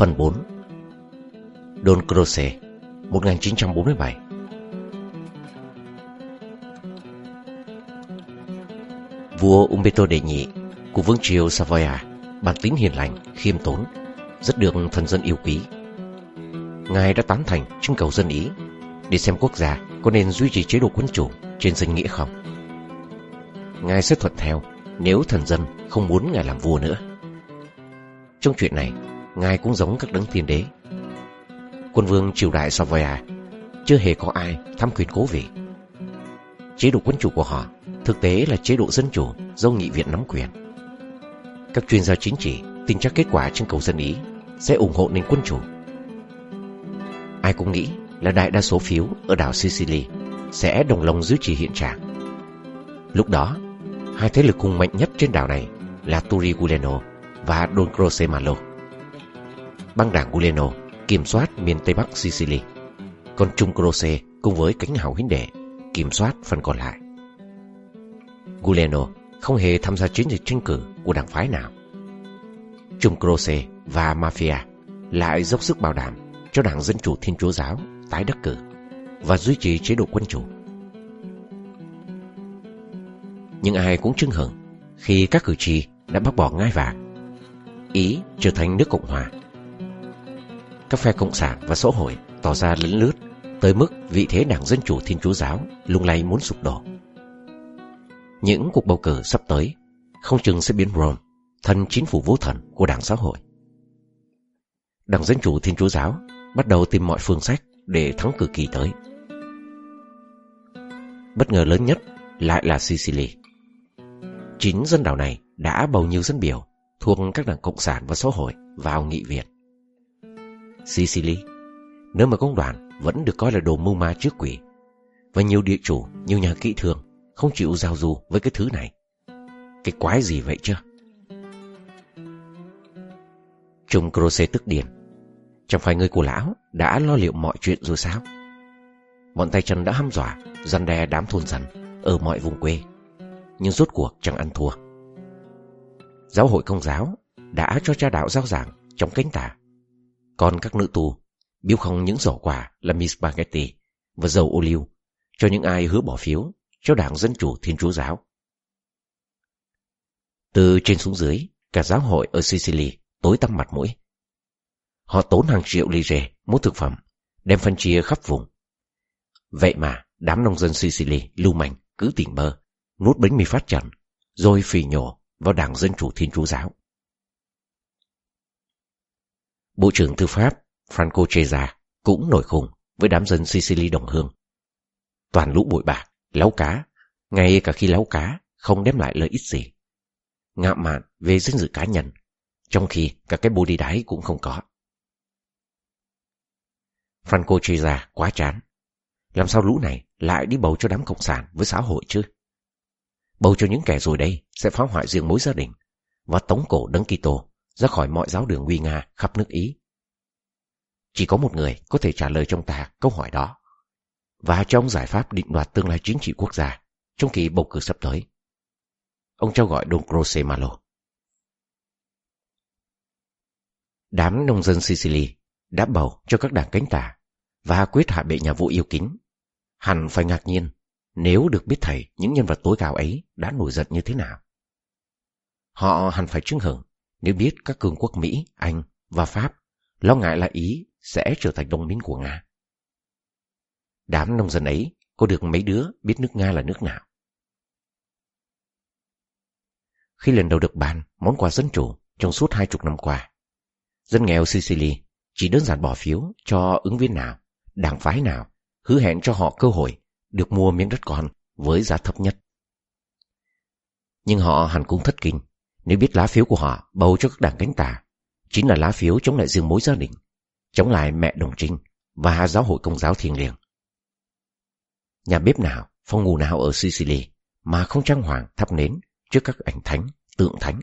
Phần 4 Don Croce 1947 Vua Umberto đệ nhị của vương triều Savoia bản tính hiền lành, khiêm tốn, rất được thần dân yêu quý. Ngài đã tán thành trưng cầu dân ý để xem quốc gia có nên duy trì chế độ quân chủ trên danh nghĩa không. Ngài sẽ thuận theo nếu thần dân không muốn Ngài làm vua nữa. Trong chuyện này, Ngài cũng giống các đấng tiên đế. Quân vương triều đại Savoia chưa hề có ai tham quyền cố vị. Chế độ quân chủ của họ thực tế là chế độ dân chủ do nghị viện nắm quyền. Các chuyên gia chính trị tin chắc kết quả trưng cầu dân ý sẽ ủng hộ nền quân chủ. Ai cũng nghĩ là đại đa số phiếu ở đảo Sicily sẽ đồng lòng giữ trì hiện trạng. Lúc đó, hai thế lực hùng mạnh nhất trên đảo này là Turiguleno và Don Croce Malo. Băng đảng Guleno kiểm soát miền Tây Bắc Sicily, còn Trung Croce cùng với cánh hào huynh đệ kiểm soát phần còn lại. Guleno không hề tham gia chiến dịch tranh cử của đảng phái nào. Trung Croce và Mafia lại dốc sức bảo đảm cho Đảng Dân Chủ Thiên Chúa Giáo tái đắc cử và duy trì chế độ quân chủ. Nhưng ai cũng chưng hưởng khi các cử tri đã bác bỏ ngai vàng, Ý trở thành nước Cộng Hòa. Các phe Cộng sản và xã hội tỏ ra lấn lướt tới mức vị thế Đảng Dân Chủ Thiên Chúa Giáo lung lay muốn sụp đổ. Những cuộc bầu cử sắp tới không chừng sẽ biến Rome thành chính phủ vô thần của Đảng Xã hội. Đảng Dân Chủ Thiên Chúa Giáo bắt đầu tìm mọi phương sách để thắng cử kỳ tới. Bất ngờ lớn nhất lại là Sicily. Chính dân đảo này đã bầu nhiều dân biểu thuộc các đảng Cộng sản và xã hội vào nghị viện. Sicily, nơi mà công đoàn vẫn được coi là đồ mưu ma trước quỷ, và nhiều địa chủ, nhiều nhà kỹ thương không chịu giao du với cái thứ này. Cái quái gì vậy chứ? Trung Croce tức điền, Chẳng phải người của lão đã lo liệu mọi chuyện rồi sao? Bọn tay chân đã hăm dọa, răn đe đám thôn dân ở mọi vùng quê. Nhưng rốt cuộc chẳng ăn thua. Giáo hội công giáo đã cho cha đạo giáo giảng trong cánh tả. Còn các nữ tù biếu không những giỏ quà là Miss Spaghetti và dầu ô liu cho những ai hứa bỏ phiếu cho Đảng Dân Chủ Thiên Chúa Giáo. Từ trên xuống dưới, cả giáo hội ở Sicily tối tăm mặt mũi. Họ tốn hàng triệu ly rề mua thực phẩm, đem phân chia khắp vùng. Vậy mà đám nông dân Sicily lưu manh cứ tỉnh bơ, nuốt bánh mì phát trần, rồi phì nhổ vào Đảng Dân Chủ Thiên Chúa Giáo. Bộ trưởng Tư pháp Franco Cheza cũng nổi khùng với đám dân Sicily đồng hương. Toàn lũ bụi bạc, láu cá, ngay cả khi láu cá không đem lại lợi ích gì. Ngạo mạn về danh dự cá nhân, trong khi cả cái bồ đi đáy cũng không có. Franco Cheza quá chán. Làm sao lũ này lại đi bầu cho đám cộng sản với xã hội chứ? Bầu cho những kẻ rồi đây sẽ phá hoại riêng mối gia đình và tống cổ đấng Kitô ra khỏi mọi giáo đường nguy nga khắp nước Ý. Chỉ có một người có thể trả lời trong ta câu hỏi đó, và trong giải pháp định đoạt tương lai chính trị quốc gia trong kỳ bầu cử sắp tới. Ông trao gọi Don Croce Malo. Đám nông dân Sicily đã bầu cho các đảng cánh tả và quyết hạ bệ nhà vua yêu kính. Hẳn phải ngạc nhiên nếu được biết thầy những nhân vật tối cao ấy đã nổi giận như thế nào. Họ hẳn phải chứng hưởng nếu biết các cường quốc Mỹ, Anh và Pháp lo ngại là Ý sẽ trở thành đồng minh của Nga. Đám nông dân ấy có được mấy đứa biết nước Nga là nước nào. Khi lần đầu được bàn món quà dân chủ trong suốt hai chục năm qua, dân nghèo Sicily chỉ đơn giản bỏ phiếu cho ứng viên nào, đảng phái nào, hứa hẹn cho họ cơ hội được mua miếng đất con với giá thấp nhất. Nhưng họ hẳn cũng thất kinh nếu biết lá phiếu của họ bầu cho các đảng cánh tả chính là lá phiếu chống lại riêng mối gia đình, chống lại mẹ đồng trinh và giáo hội công giáo thiêng liêng. Nhà bếp nào, phòng ngủ nào ở Sicily mà không trang hoàng thắp nến trước các ảnh thánh, tượng thánh.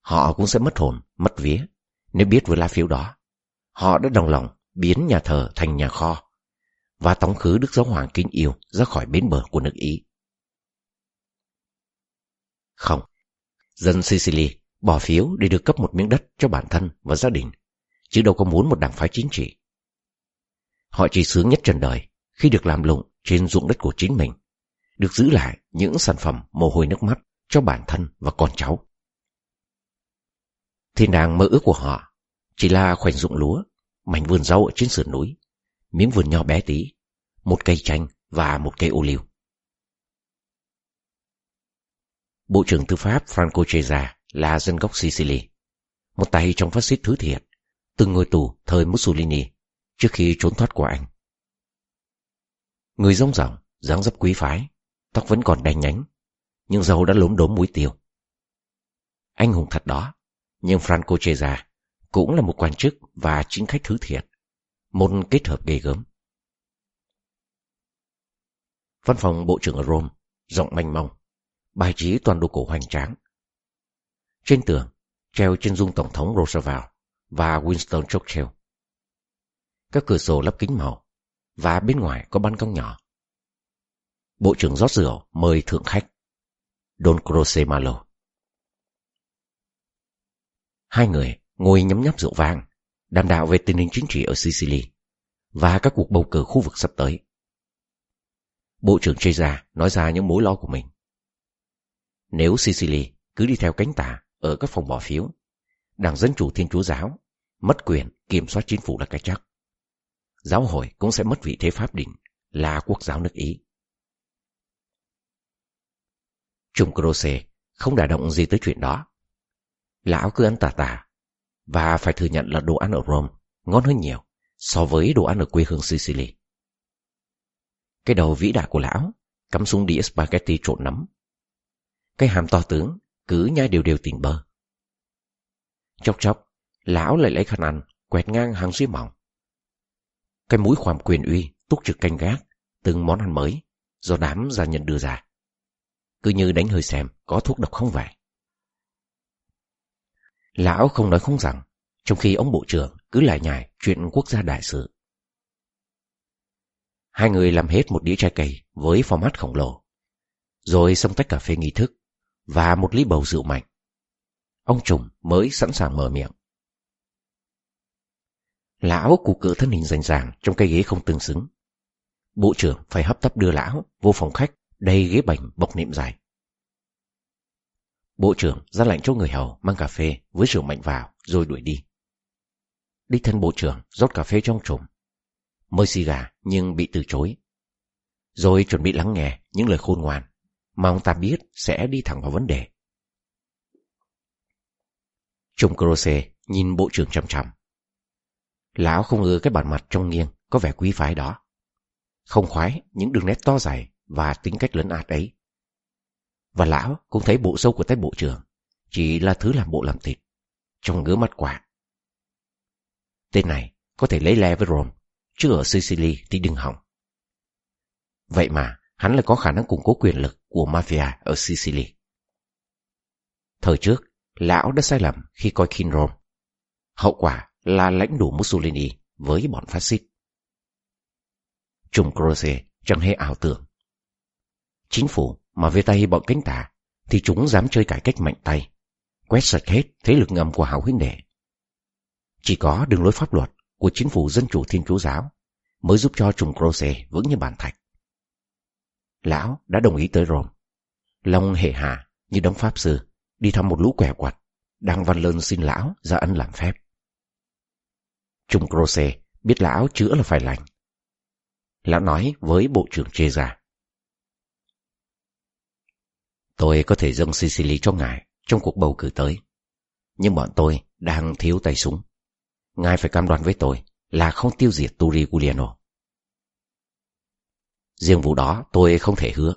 Họ cũng sẽ mất hồn, mất vía nếu biết với lá phiếu đó. Họ đã đồng lòng biến nhà thờ thành nhà kho và tống khứ Đức Giáo Hoàng kính yêu ra khỏi bến bờ của nước Ý. Không, dân Sicily bỏ phiếu để được cấp một miếng đất cho bản thân và gia đình, chứ đâu có muốn một đảng phái chính trị. Họ chỉ sướng nhất trần đời khi được làm lụng trên ruộng đất của chính mình, được giữ lại những sản phẩm mồ hôi nước mắt cho bản thân và con cháu. Thiên đàng mơ ước của họ chỉ là khoảnh ruộng lúa, mảnh vườn rau ở trên sườn núi, miếng vườn nho bé tí, một cây chanh và một cây ô liu. Bộ trưởng Tư pháp Franco Cesa là dân gốc Sicily, một tay trong phát xít thứ thiệt, từng ngồi tù thời Mussolini trước khi trốn thoát của anh. Người rong ròng, dáng dấp quý phái, tóc vẫn còn đen nhánh, nhưng dầu đã lốm đốm muối tiêu. Anh hùng thật đó, nhưng Franco Cesa cũng là một quan chức và chính khách thứ thiệt, một kết hợp ghê gớm. Văn phòng Bộ trưởng ở Rome, rộng manh mông, bài trí toàn đồ cổ hoành tráng. Trên tường, treo chân dung Tổng thống Roosevelt và Winston Churchill. Các cửa sổ lắp kính màu, và bên ngoài có ban công nhỏ. Bộ trưởng rót rượu mời thượng khách, Don Croce Malo. Hai người ngồi nhấm nháp rượu vang, đàm đạo về tình hình chính trị ở Sicily và các cuộc bầu cử khu vực sắp tới. Bộ trưởng Chesa nói ra những mối lo của mình. Nếu Sicily cứ đi theo cánh tả ở các phòng bỏ phiếu, Đảng Dân Chủ Thiên Chúa Giáo mất quyền kiểm soát chính phủ là cái chắc. Giáo hội cũng sẽ mất vị thế pháp định là quốc giáo nước Ý. Trung Croce không đả động gì tới chuyện đó. Lão cứ ăn tà tà, và phải thừa nhận là đồ ăn ở Rome ngon hơn nhiều so với đồ ăn ở quê hương Sicily. Cái đầu vĩ đại của lão cắm súng đĩa spaghetti trộn nấm. Cái hàm to tướng cứ nhai đều đều tiền bơ. Chốc chốc, lão lại lấy khăn ăn, quẹt ngang hàng dưới mỏng. Cái mũi khoảm quyền uy túc trực canh gác từng món ăn mới do đám gia nhân đưa ra. Cứ như đánh hơi xem có thuốc độc không vậy. Lão không nói không rằng, trong khi ông bộ trưởng cứ lại nhải chuyện quốc gia đại sự. Hai người làm hết một đĩa trái cây với format khổng lồ, rồi xong tách cà phê nghi thức và một ly bầu rượu mạnh. Ông trùng mới sẵn sàng mở miệng. Lão cụ cự thân hình rành ràng trong cái ghế không tương xứng. Bộ trưởng phải hấp tấp đưa lão vô phòng khách, đầy ghế bành bọc nệm dài. Bộ trưởng ra lệnh cho người hầu mang cà phê với rượu mạnh vào, rồi đuổi đi. Đích thân bộ trưởng rót cà phê trong trùm. Mời xì gà nhưng bị từ chối. Rồi chuẩn bị lắng nghe những lời khôn ngoan mà ông ta biết sẽ đi thẳng vào vấn đề. Trung Croce nhìn bộ trưởng chăm chăm. Lão không ưa cái bản mặt trong nghiêng có vẻ quý phái đó. Không khoái những đường nét to dài và tính cách lớn ạt ấy. Và lão cũng thấy bộ sâu của tay bộ trưởng chỉ là thứ làm bộ làm thịt, trong ngứa mắt quả. Tên này có thể lấy le với Rome, chứ ở Sicily thì đừng hỏng. Vậy mà hắn lại có khả năng củng cố quyền lực của mafia ở Sicily. Thời trước, lão đã sai lầm khi coi King Rome. Hậu quả là lãnh đủ Mussolini với bọn phát xít. Trùng Croce chẳng hề ảo tưởng. Chính phủ mà về tay bọn cánh tả thì chúng dám chơi cải cách mạnh tay, quét sạch hết thế lực ngầm của hảo huynh đệ. Chỉ có đường lối pháp luật của chính phủ dân chủ thiên chúa giáo mới giúp cho trùng Croce vững như bàn thạch. Lão đã đồng ý tới Rome. Long hề hà như đóng pháp sư, đi thăm một lũ quẻ quặt đang văn lơn xin lão ra ân làm phép. Trung Croce biết lão chữa là phải lành. Lão nói với bộ trưởng chê ra. Tôi có thể dâng Sicily cho ngài trong cuộc bầu cử tới. Nhưng bọn tôi đang thiếu tay súng. Ngài phải cam đoan với tôi là không tiêu diệt Turi Giuliano. Riêng vụ đó tôi không thể hứa.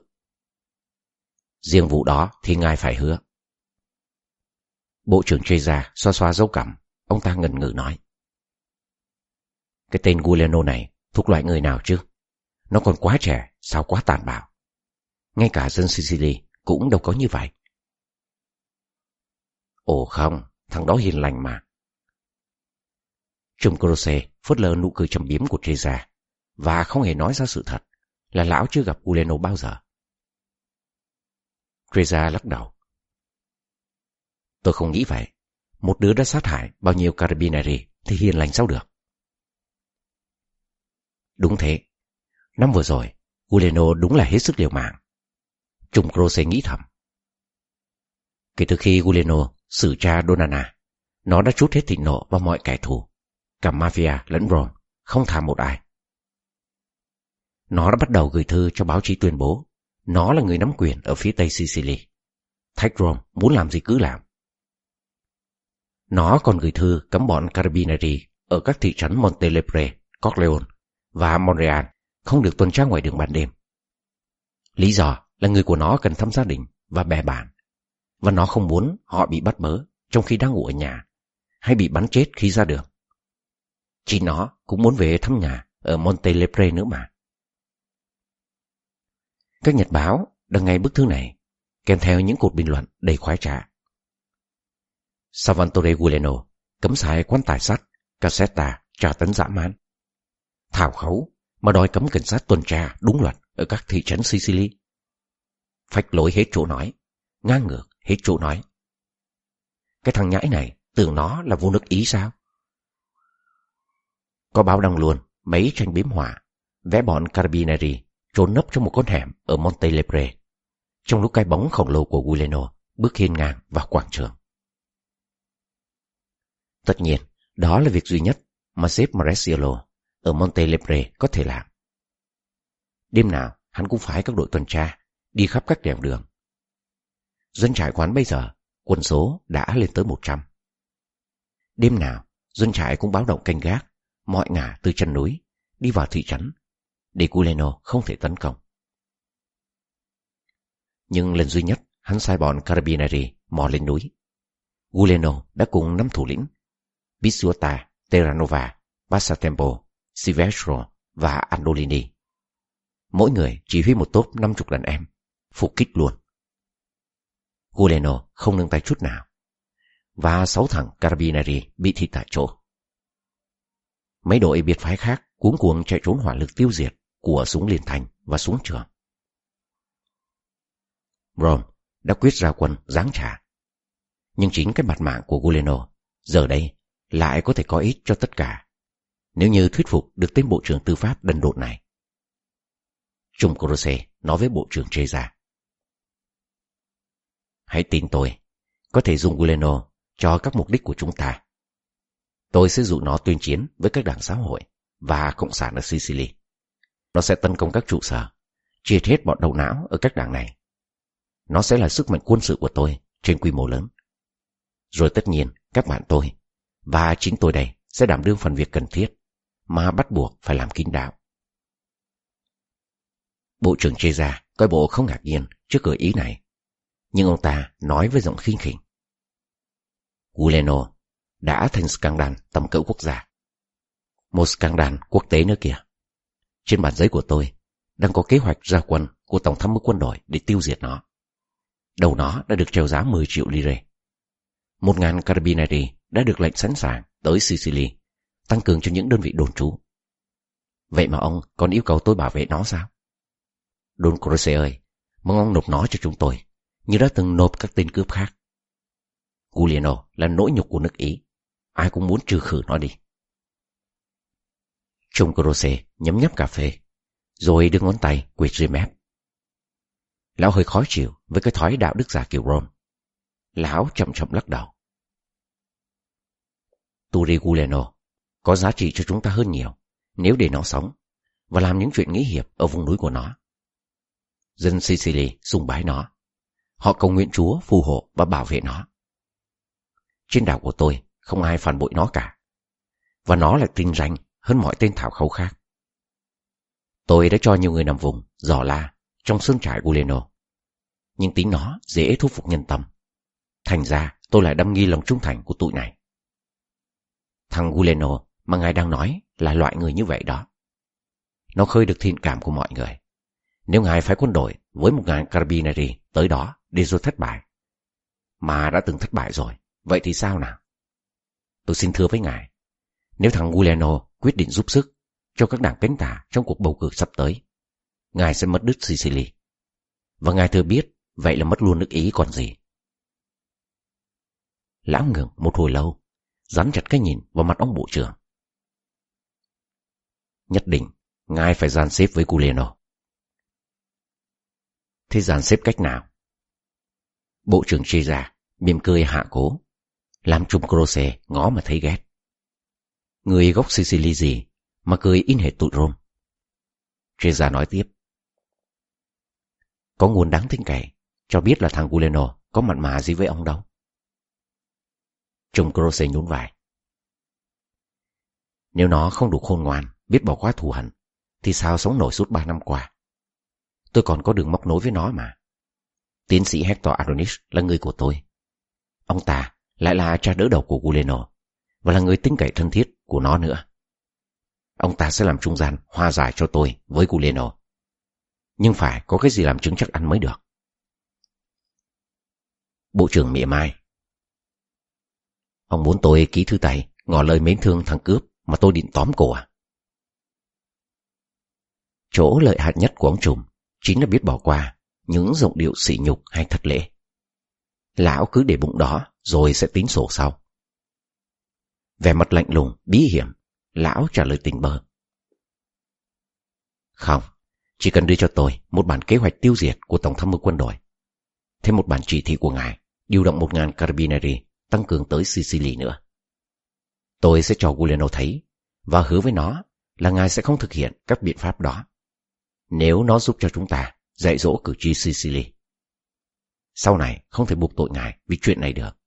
Riêng vụ đó thì ngài phải hứa. Bộ trưởng ra xoa xoa dấu cằm, ông ta ngần ngừ nói. Cái tên Guileno này thuộc loại người nào chứ? Nó còn quá trẻ, sao quá tàn bạo. Ngay cả dân Sicily cũng đâu có như vậy. Ồ không, thằng đó hiền lành mà. Trung Croce phớt lờ nụ cười trầm biếm của Treza và không hề nói ra sự thật là lão chưa gặp Uleno bao giờ. Treza lắc đầu. Tôi không nghĩ vậy. Một đứa đã sát hại bao nhiêu Carabinieri thì hiền lành sao được. Đúng thế. Năm vừa rồi, Uleno đúng là hết sức liều mạng. Trung Croce nghĩ thầm. Kể từ khi Uleno xử tra Donana, nó đã trút hết thịnh nộ vào mọi kẻ thù, cả mafia lẫn Rome, không thả một ai. Nó đã bắt đầu gửi thư cho báo chí tuyên bố nó là người nắm quyền ở phía tây Sicily. Thách Rome muốn làm gì cứ làm. Nó còn gửi thư cấm bọn Carabinieri ở các thị trấn Montelepre, Corleone và Montreal không được tuần tra ngoài đường ban đêm. Lý do là người của nó cần thăm gia đình và bè bạn, và nó không muốn họ bị bắt bớ trong khi đang ngủ ở nhà, hay bị bắn chết khi ra đường. Chỉ nó cũng muốn về thăm nhà ở Montelepre nữa mà. Các nhật báo đăng ngay bức thư này, kèm theo những cột bình luận đầy khoái trá. Salvatore Guleno cấm xài quan tài sắt, cassetta, trà tấn dã man. Thảo khấu mà đòi cấm cảnh sát tuần tra đúng luật ở các thị trấn Sicily. Phách lối hết chỗ nói, ngang ngược hết chỗ nói. Cái thằng nhãi này tưởng nó là vô nước ý sao? Có báo đăng luôn mấy tranh biếm họa, vẽ bọn Carabinieri trốn nấp trong một con hẻm ở Montelebre trong lúc cái bóng khổng lồ của Guleno bước hiên ngang vào quảng trường. Tất nhiên, đó là việc duy nhất mà sếp Maresiolo ở Montelebre có thể làm. Đêm nào, hắn cũng phải các đội tuần tra đi khắp các đèo đường. Dân trại quán bây giờ, quân số đã lên tới 100. Đêm nào, dân trại cũng báo động canh gác, mọi ngả từ chân núi, đi vào thị trấn, để Guleno không thể tấn công. Nhưng lần duy nhất, hắn sai bọn Carabinieri mò lên núi. Guleno đã cùng năm thủ lĩnh Bisuota, Terranova, Passatempo, Silvestro và Andolini. Mỗi người chỉ huy một tốp 50 đàn em, phục kích luôn. Guleno không nâng tay chút nào, và sáu thằng Carabinieri bị thịt tại chỗ. Mấy đội biệt phái khác cuống cuồng chạy trốn hỏa lực tiêu diệt của súng liên thành và súng trường. Rome đã quyết ra quân giáng trả. Nhưng chính cái mặt mạng của Guleno giờ đây lại có thể có ích cho tất cả nếu như thuyết phục được tên bộ trưởng tư pháp đần độn này. Trung Corose nói với bộ trưởng Treza. Hãy tin tôi, có thể dùng Guleno cho các mục đích của chúng ta. Tôi sẽ dụ nó tuyên chiến với các đảng xã hội và cộng sản ở Sicily. Nó sẽ tấn công các trụ sở, triệt hết bọn đầu não ở các đảng này. Nó sẽ là sức mạnh quân sự của tôi trên quy mô lớn. Rồi tất nhiên, các bạn tôi và chính tôi đây sẽ đảm đương phần việc cần thiết mà bắt buộc phải làm kín đáo. Bộ trưởng chê ra coi bộ không ngạc nhiên trước gợi ý này, nhưng ông ta nói với giọng khinh khỉnh. Guleno đã thành scandal tầm cỡ quốc gia. Một scandal quốc tế nữa kìa. Trên bản giấy của tôi đang có kế hoạch ra quân của Tổng tham mưu quân đội để tiêu diệt nó. Đầu nó đã được treo giá 10 triệu lire. Một ngàn carabinieri đã được lệnh sẵn sàng tới Sicily, tăng cường cho những đơn vị đồn trú. Vậy mà ông còn yêu cầu tôi bảo vệ nó sao? Don Croce ơi, mong ông nộp nó cho chúng tôi, như đã từng nộp các tên cướp khác. Giuliano là nỗi nhục của nước Ý, ai cũng muốn trừ khử nó đi. Trông Croce nhấm nhấp cà phê, rồi đưa ngón tay quệt dưới mép. Lão hơi khó chịu với cái thói đạo đức giả kiểu Rome. Lão chậm chậm lắc đầu. Turiguleno có giá trị cho chúng ta hơn nhiều nếu để nó sống và làm những chuyện nghĩ hiệp ở vùng núi của nó. Dân Sicily sùng bái nó. Họ cầu nguyện Chúa phù hộ và bảo vệ nó. Trên đảo của tôi không ai phản bội nó cả. Và nó lại tinh danh hơn mọi tên thảo khấu khác. Tôi đã cho nhiều người nằm vùng, dò la, trong sương trại Guleno. Nhưng tính nó dễ thu phục nhân tâm. Thành ra tôi lại đâm nghi lòng trung thành của tụi này. Thằng Guleno mà ngài đang nói là loại người như vậy đó. Nó khơi được thiện cảm của mọi người. Nếu ngài phải quân đội với một ngàn carabinieri tới đó để rồi thất bại, mà đã từng thất bại rồi, vậy thì sao nào? Tôi xin thưa với ngài, nếu thằng Guleno quyết định giúp sức cho các đảng cánh tả trong cuộc bầu cử sắp tới, ngài sẽ mất đứt Sicily. Và ngài thừa biết, vậy là mất luôn nước Ý còn gì. Lão ngừng một hồi lâu, dán chặt cái nhìn vào mặt ông bộ trưởng. Nhất định, ngài phải gian xếp với Culeno. Thế gian xếp cách nào? Bộ trưởng chia ra, mỉm cười hạ cố, làm Trung Croce ngó mà thấy ghét. Người gốc Sicily gì mà cười in hệt tụi Rome. Treza nói tiếp. Có nguồn đáng tin cậy, cho biết là thằng Guleno có mặt mà gì với ông đâu. Trung Croce nhún vai. Nếu nó không đủ khôn ngoan, biết bỏ qua thù hận, thì sao sống nổi suốt ba năm qua? Tôi còn có đường móc nối với nó mà. Tiến sĩ Hector Adonis là người của tôi. Ông ta lại là cha đỡ đầu của Guleno và là người tin cậy thân thiết của nó nữa. Ông ta sẽ làm trung gian hòa giải cho tôi với Guleno. Nhưng phải có cái gì làm chứng chắc ăn mới được. Bộ trưởng mỉa mai. Ông muốn tôi ký thư tay ngỏ lời mến thương thằng cướp mà tôi định tóm cổ à? Chỗ lợi hại nhất của ông trùm chính là biết bỏ qua những giọng điệu sỉ nhục hay thất lễ. Lão cứ để bụng đó rồi sẽ tính sổ sau. Vẻ mặt lạnh lùng, bí hiểm, lão trả lời tình bơ. Không, chỉ cần đưa cho tôi một bản kế hoạch tiêu diệt của Tổng tham mưu quân đội. Thêm một bản chỉ thị của ngài, điều động một ngàn carabinieri tăng cường tới Sicily nữa. Tôi sẽ cho Giuliano thấy và hứa với nó là ngài sẽ không thực hiện các biện pháp đó. Nếu nó giúp cho chúng ta dạy dỗ cử tri Sicily. Sau này không thể buộc tội ngài vì chuyện này được.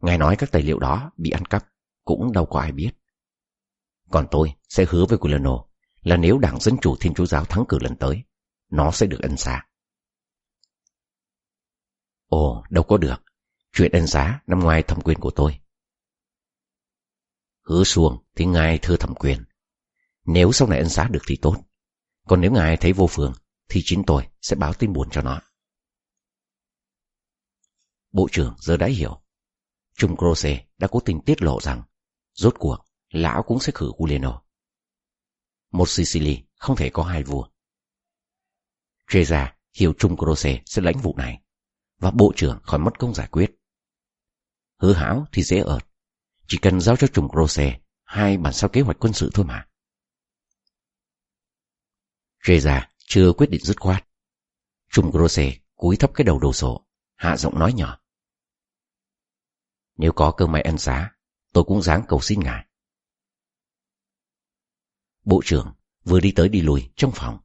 Ngài nói các tài liệu đó bị ăn cắp, cũng đâu có ai biết. Còn tôi sẽ hứa với Gulano là nếu Đảng Dân Chủ Thiên Chúa Giáo thắng cử lần tới, nó sẽ được ân xá. Ồ, đâu có được. Chuyện ân xá nằm ngoài thẩm quyền của tôi. Hứa xuồng thì ngài thưa thẩm quyền. Nếu sau này ân xá được thì tốt. Còn nếu ngài thấy vô phương, thì chính tôi sẽ báo tin buồn cho nó. Bộ trưởng giờ đã hiểu. Trung Croce đã cố tình tiết lộ rằng rốt cuộc lão cũng sẽ khử Uleno. Một Sicily không thể có hai vua. Treza hiểu Trung Croce sẽ lãnh vụ này và bộ trưởng khỏi mất công giải quyết. Hứa hảo thì dễ ợt, chỉ cần giao cho Trung Croce hai bản sao kế hoạch quân sự thôi mà. Treza chưa quyết định dứt khoát. Trung Croce cúi thấp cái đầu đồ sổ, hạ giọng nói nhỏ. Nếu có cơ may ân xá, tôi cũng dáng cầu xin ngài. Bộ trưởng vừa đi tới đi lùi trong phòng,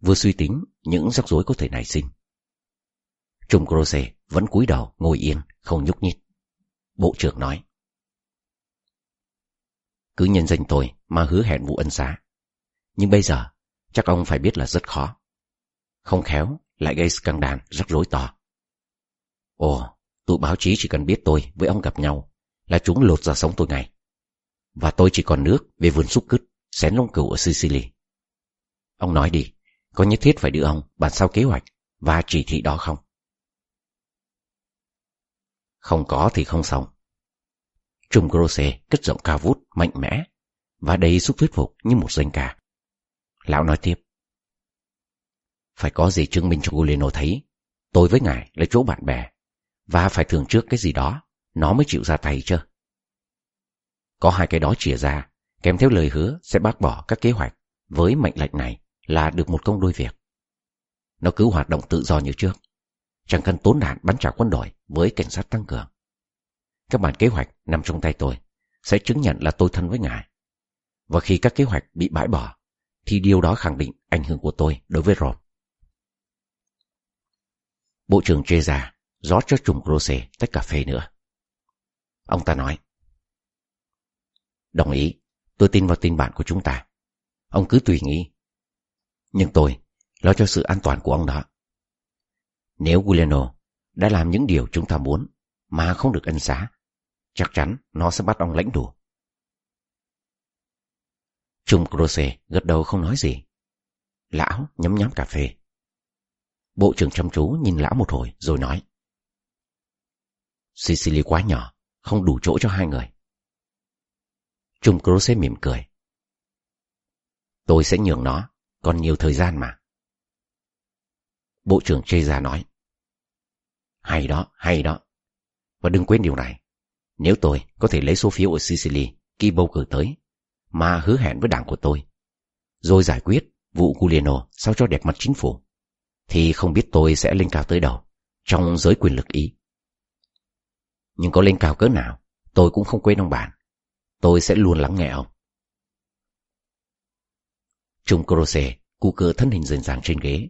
vừa suy tính những rắc rối có thể nảy sinh. Trung Croce vẫn cúi đầu ngồi yên, không nhúc nhích. Bộ trưởng nói. Cứ nhân danh tôi mà hứa hẹn vụ ân xá. Nhưng bây giờ, chắc ông phải biết là rất khó. Không khéo, lại gây scandal rắc rối to. Ồ, tụi báo chí chỉ cần biết tôi với ông gặp nhau là chúng lột ra sống tôi ngay. Và tôi chỉ còn nước về vườn xúc cứt, xén lông cừu ở Sicily. Ông nói đi, có nhất thiết phải đưa ông bản sao kế hoạch và chỉ thị đó không? Không có thì không xong. Trung Grosse cất giọng cao vút, mạnh mẽ và đầy sức thuyết phục như một danh ca. Lão nói tiếp. Phải có gì chứng minh cho Guleno thấy tôi với ngài là chỗ bạn bè và phải thường trước cái gì đó nó mới chịu ra tay chứ. Có hai cái đó chìa ra kèm theo lời hứa sẽ bác bỏ các kế hoạch với mệnh lệnh này là được một công đôi việc. Nó cứ hoạt động tự do như trước, chẳng cần tốn nạn bắn trả quân đội với cảnh sát tăng cường. Các bản kế hoạch nằm trong tay tôi sẽ chứng nhận là tôi thân với ngài. Và khi các kế hoạch bị bãi bỏ, thì điều đó khẳng định ảnh hưởng của tôi đối với Rome. Bộ trưởng chê ra rót cho trùng Rosé tách cà phê nữa. Ông ta nói, Đồng ý, tôi tin vào tin bạn của chúng ta. Ông cứ tùy nghĩ. Nhưng tôi lo cho sự an toàn của ông đó. Nếu Giuliano đã làm những điều chúng ta muốn mà không được ân xá, chắc chắn nó sẽ bắt ông lãnh đủ. Trung Croce gật đầu không nói gì. Lão nhấm nhắm cà phê. Bộ trưởng chăm chú nhìn lão một hồi rồi nói. Sicily quá nhỏ, không đủ chỗ cho hai người. Trung Croce mỉm cười. Tôi sẽ nhường nó, còn nhiều thời gian mà. Bộ trưởng chê nói. Hay đó, hay đó. Và đừng quên điều này, Nếu tôi có thể lấy số phiếu ở Sicily khi bầu cử tới, mà hứa hẹn với đảng của tôi, rồi giải quyết vụ Giuliano sao cho đẹp mặt chính phủ, thì không biết tôi sẽ lên cao tới đâu trong giới quyền lực Ý. Nhưng có lên cao cỡ nào, tôi cũng không quên ông bạn. Tôi sẽ luôn lắng nghe ông. Trung Corose cụ cơ thân hình dần dàng trên ghế.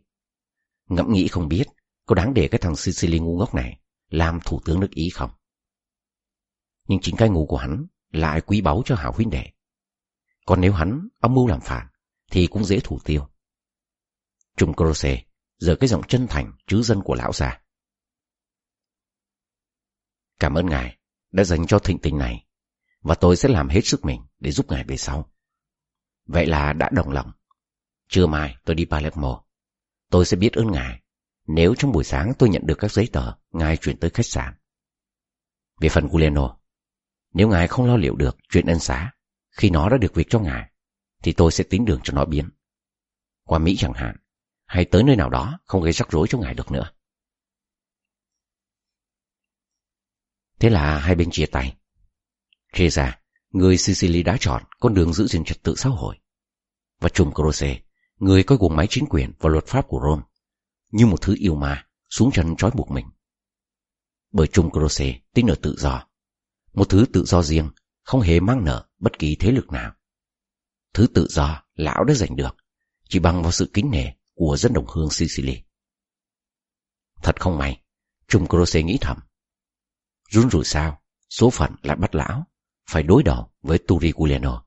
Ngẫm nghĩ không biết có đáng để cái thằng Sicily ngu ngốc này làm thủ tướng nước Ý không. Nhưng chính cái ngu của hắn lại quý báu cho hảo huynh đệ. Còn nếu hắn âm mưu làm phản thì cũng dễ thủ tiêu. Trung Corose giờ cái giọng chân thành chứ dân của lão già. Cảm ơn ngài đã dành cho thịnh tình này và tôi sẽ làm hết sức mình để giúp ngài về sau. Vậy là đã đồng lòng. Trưa mai tôi đi Palermo. Tôi sẽ biết ơn ngài nếu trong buổi sáng tôi nhận được các giấy tờ ngài chuyển tới khách sạn. Về phần Guleno, nếu ngài không lo liệu được chuyện ân xá khi nó đã được việc cho ngài, thì tôi sẽ tính đường cho nó biến. Qua Mỹ chẳng hạn, hay tới nơi nào đó không gây rắc rối cho ngài được nữa. Thế là hai bên chia tay. Reza, người Sicily đã chọn con đường giữ gìn trật tự xã hội. Và Trùm Croce, người coi guồng máy chính quyền và luật pháp của Rome, như một thứ yêu ma xuống chân trói buộc mình. Bởi Trùm Croce tin ở tự do, một thứ tự do riêng, không hề mang nợ bất kỳ thế lực nào. Thứ tự do lão đã giành được, chỉ bằng vào sự kính nể của dân đồng hương Sicily. Thật không may, Trùm Croce nghĩ thầm. Run rủi sao, số phận lại bắt lão, phải đối đầu với Turiculiano.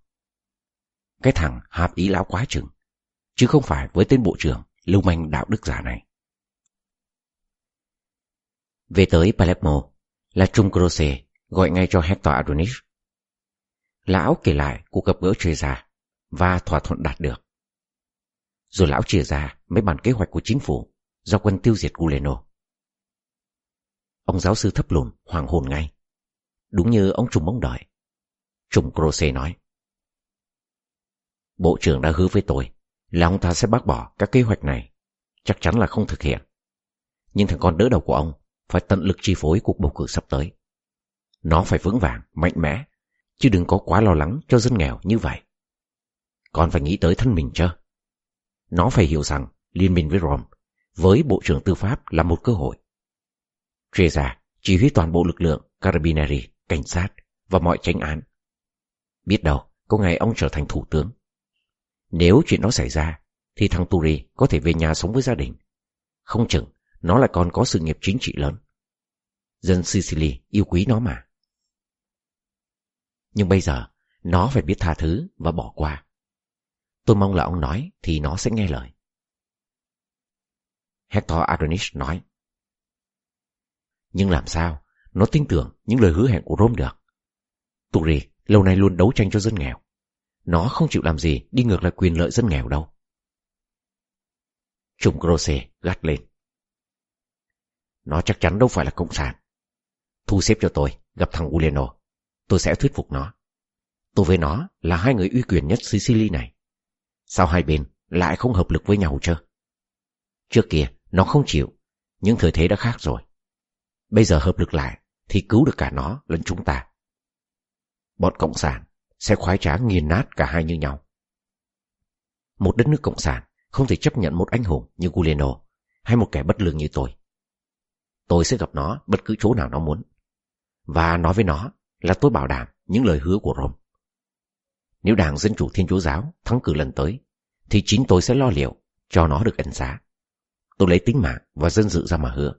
Cái thằng hạp ý lão quá chừng, chứ không phải với tên bộ trưởng lưu manh đạo đức giả này. Về tới Palermo, là Trung Croce gọi ngay cho Hector Adonis. Lão kể lại cuộc gặp gỡ Treza và thỏa thuận đạt được. Rồi lão chia ra mấy bản kế hoạch của chính phủ do quân tiêu diệt Guleno. Ông giáo sư thấp lùn hoàng hồn ngay. Đúng như ông trùng mong đợi. Trùng Croce nói. Bộ trưởng đã hứa với tôi là ông ta sẽ bác bỏ các kế hoạch này. Chắc chắn là không thực hiện. Nhưng thằng con đỡ đầu của ông phải tận lực chi phối cuộc bầu cử sắp tới. Nó phải vững vàng, mạnh mẽ, chứ đừng có quá lo lắng cho dân nghèo như vậy. Còn phải nghĩ tới thân mình chứ. Nó phải hiểu rằng liên minh với Rome, với Bộ trưởng Tư pháp là một cơ hội. Treza chỉ huy toàn bộ lực lượng Carabinieri, cảnh sát và mọi tranh án. Biết đâu, có ngày ông trở thành thủ tướng. Nếu chuyện đó xảy ra, thì thằng Turi có thể về nhà sống với gia đình. Không chừng, nó lại còn có sự nghiệp chính trị lớn. Dân Sicily yêu quý nó mà. Nhưng bây giờ, nó phải biết tha thứ và bỏ qua. Tôi mong là ông nói thì nó sẽ nghe lời. Hector Adonis nói. Nhưng làm sao nó tin tưởng những lời hứa hẹn của Rome được? Turi lâu nay luôn đấu tranh cho dân nghèo. Nó không chịu làm gì đi ngược lại quyền lợi dân nghèo đâu. Trùng Grosse gắt lên. Nó chắc chắn đâu phải là cộng sản. Thu xếp cho tôi gặp thằng Uleno. Tôi sẽ thuyết phục nó. Tôi với nó là hai người uy quyền nhất Sicily này. Sao hai bên lại không hợp lực với nhau chứ? Trước kia nó không chịu, nhưng thời thế đã khác rồi. Bây giờ hợp lực lại thì cứu được cả nó lẫn chúng ta. Bọn Cộng sản sẽ khoái trá nghiền nát cả hai như nhau. Một đất nước Cộng sản không thể chấp nhận một anh hùng như Guleno hay một kẻ bất lương như tôi. Tôi sẽ gặp nó bất cứ chỗ nào nó muốn. Và nói với nó là tôi bảo đảm những lời hứa của Rome. Nếu Đảng Dân Chủ Thiên Chúa Giáo thắng cử lần tới, thì chính tôi sẽ lo liệu cho nó được ẩn giá. Tôi lấy tính mạng và dân dự ra mà hứa.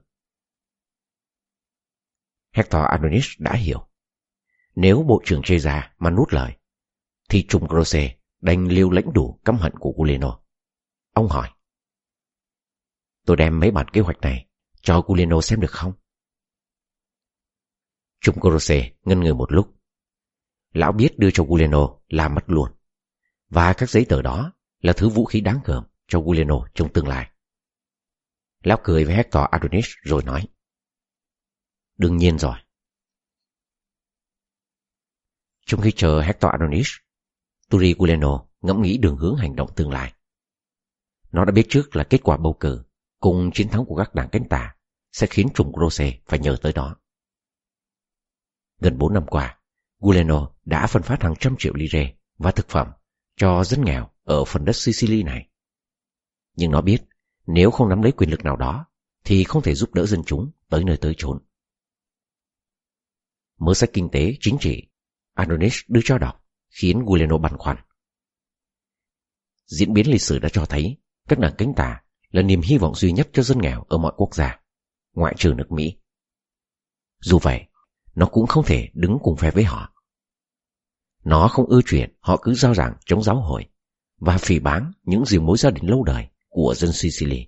Hector Adonis đã hiểu. Nếu Bộ trưởng chê ra mà nút lời, thì Trung Croce đành liêu lãnh đủ căm hận của Guleno. Ông hỏi. Tôi đem mấy bản kế hoạch này cho Guleno xem được không? Trung Croce ngân người một lúc. Lão biết đưa cho Guleno là mất luôn. Và các giấy tờ đó là thứ vũ khí đáng gờm cho Guleno trong tương lai. Lão cười với Hector Adonis rồi nói. Đương nhiên rồi. Trong khi chờ Hector Adonis, Turi Guleno ngẫm nghĩ đường hướng hành động tương lai. Nó đã biết trước là kết quả bầu cử cùng chiến thắng của các đảng cánh tả sẽ khiến trùng Grosse phải nhờ tới đó. Gần 4 năm qua, Guleno đã phân phát hàng trăm triệu lire và thực phẩm cho dân nghèo ở phần đất Sicily này. Nhưng nó biết nếu không nắm lấy quyền lực nào đó thì không thể giúp đỡ dân chúng tới nơi tới chốn. Mớ sách kinh tế, chính trị, Adonis đưa cho đọc khiến Giuliano băn khoăn. Diễn biến lịch sử đã cho thấy các đảng cánh tả là niềm hy vọng duy nhất cho dân nghèo ở mọi quốc gia, ngoại trừ nước Mỹ. Dù vậy, nó cũng không thể đứng cùng phe với họ. Nó không ưa chuyện họ cứ giao giảng chống giáo hội và phỉ báng những gì mối gia đình lâu đời của dân Sicily.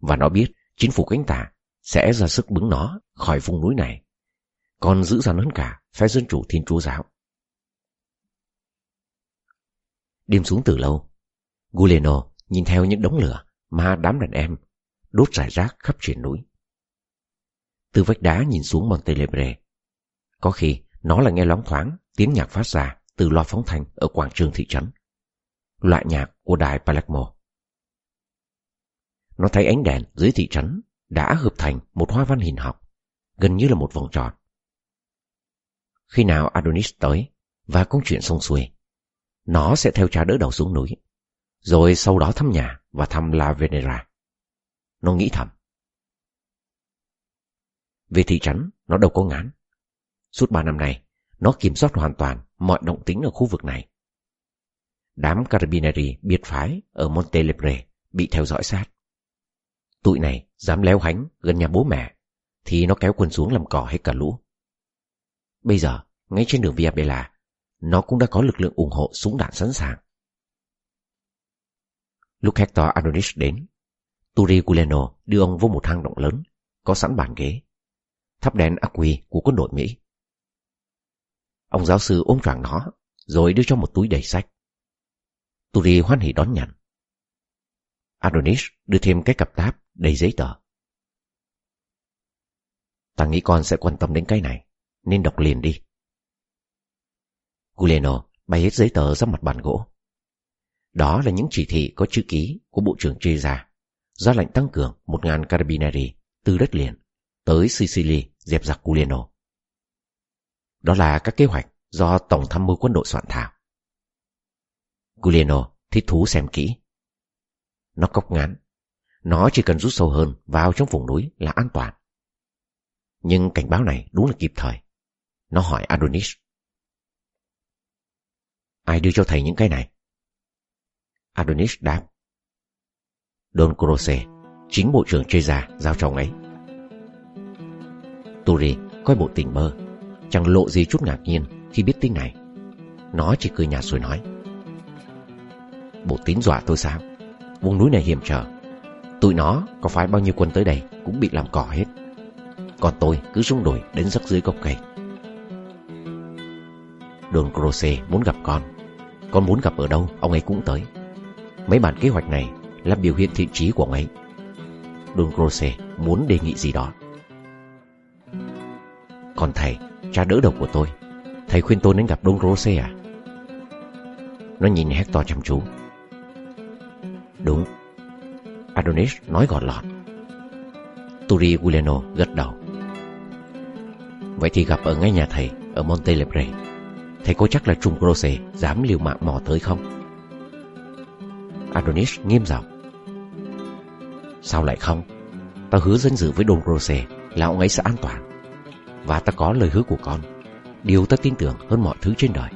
Và nó biết chính phủ cánh tả sẽ ra sức bứng nó khỏi vùng núi này, còn giữ dằn hơn cả phe dân chủ thiên chúa giáo. Đêm xuống từ lâu, Guleno nhìn theo những đống lửa mà đám đàn em đốt rải rác khắp triển núi. Từ vách đá nhìn xuống Montelebre, có khi nó là nghe loáng thoáng tiếng nhạc phát ra từ loa phóng thanh ở quảng trường thị trấn. Loại nhạc của đài Palermo. Nó thấy ánh đèn dưới thị trấn đã hợp thành một hoa văn hình học, gần như là một vòng tròn. Khi nào Adonis tới và công chuyện xong xuôi, nó sẽ theo cha đỡ đầu xuống núi, rồi sau đó thăm nhà và thăm La Venera. Nó nghĩ thầm. Về thị trấn, nó đâu có ngán. Suốt ba năm nay, nó kiểm soát hoàn toàn mọi động tính ở khu vực này. Đám Carabinieri biệt phái ở Montelebre bị theo dõi sát. Tụi này dám léo hánh gần nhà bố mẹ, thì nó kéo quân xuống làm cỏ hết cả lũ. Bây giờ, ngay trên đường Via Bella, nó cũng đã có lực lượng ủng hộ súng đạn sẵn sàng. Lúc Hector Adonis đến, Turi Guleno đưa ông vô một hang động lớn, có sẵn bàn ghế, thắp đèn Aqui quy của quân đội Mỹ. Ông giáo sư ôm choàng nó, rồi đưa cho một túi đầy sách. Turi hoan hỉ đón nhận. Adonis đưa thêm cái cặp táp đầy giấy tờ. Ta nghĩ con sẽ quan tâm đến cái này, nên đọc liền đi. Guleno bày hết giấy tờ ra mặt bàn gỗ. Đó là những chỉ thị có chữ ký của Bộ trưởng Treza ra lệnh tăng cường 1.000 carabinieri từ đất liền tới Sicily dẹp giặc Guleno. Đó là các kế hoạch do Tổng tham mưu quân đội soạn thảo. Guleno thích thú xem kỹ. Nó cóc ngán. Nó chỉ cần rút sâu hơn vào trong vùng núi là an toàn. Nhưng cảnh báo này đúng là kịp thời. Nó hỏi Adonis. Ai đưa cho thầy những cái này? Adonis đáp. Don Croce, chính bộ trưởng Treza giao cho ông ấy. Turi coi bộ tình mơ, chẳng lộ gì chút ngạc nhiên khi biết tin này. Nó chỉ cười nhạt rồi nói. Bộ tín dọa tôi sao? Vùng núi này hiểm trở. Tụi nó có phải bao nhiêu quân tới đây cũng bị làm cỏ hết. Còn tôi cứ rung đổi đến giấc dưới gốc cây. Don Croce muốn gặp con. Con muốn gặp ở đâu ông ấy cũng tới. Mấy bản kế hoạch này là biểu hiện thiện trí của ông ấy. Don Croce muốn đề nghị gì đó. Còn thầy, cha đỡ đầu của tôi. Thầy khuyên tôi nên gặp Don Croce à? Nó nhìn Hector chăm chú. Đúng. Adonis nói gọn lọt Turi Guileno gật đầu. Vậy thì gặp ở ngay nhà thầy Ở Montelebre Thầy có chắc là trung Grosse dám liều mạng mò tới không? Adonis nghiêm giọng. Sao lại không? Ta hứa danh dự với Don Grosse là ông ấy sẽ an toàn. Và ta có lời hứa của con. Điều ta tin tưởng hơn mọi thứ trên đời.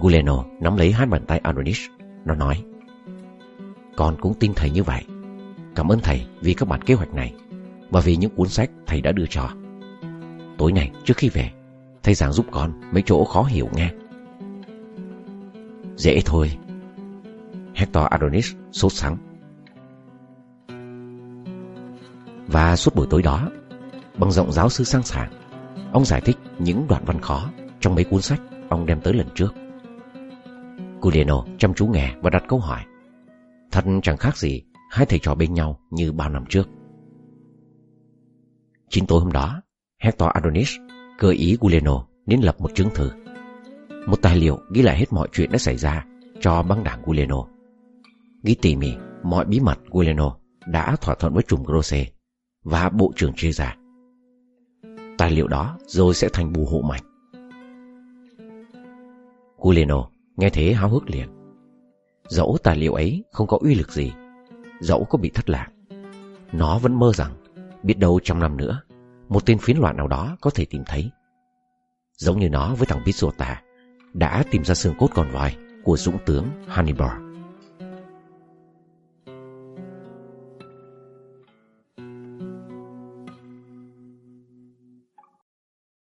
Guleno nắm lấy hai bàn tay Adonis. Nó nói, Con cũng tin thầy như vậy. Cảm ơn thầy vì các bản kế hoạch này Và vì những cuốn sách thầy đã đưa cho. Tối nay, trước khi về Thầy giảng giúp con, mấy chỗ khó hiểu nghe. Dễ thôi. Hector Adonis, sốt sắng. Và suốt buổi tối đó, Bằng giọng giáo sư sang sảng, Ông giải thích những đoạn văn khó Trong mấy cuốn sách ông đem tới lần trước. Culeno chăm chú nghe và đặt câu hỏi. Thật chẳng khác gì Hai thầy trò bên nhau như bao năm trước. Chính tối hôm đó, Hector Adonis Cơ ý Guleno nên lập một chứng thư Một tài liệu ghi lại hết mọi chuyện đã xảy ra Cho băng đảng Guleno Ghi tỉ mỉ mọi bí mật Guleno đã thỏa thuận với trùm Grosse Và bộ trưởng Treza tài liệu đó rồi sẽ thành bù hộ mạch. Guleno nghe thế háo hức liền. Dẫu tài liệu ấy không có uy lực gì, dẫu có bị thất lạc, nó vẫn mơ rằng biết đâu trong năm nữa, một tên phiến loạn nào đó có thể tìm thấy. Giống như nó với thằng Pizota đã tìm ra xương cốt con voi của dũng tướng Hannibal.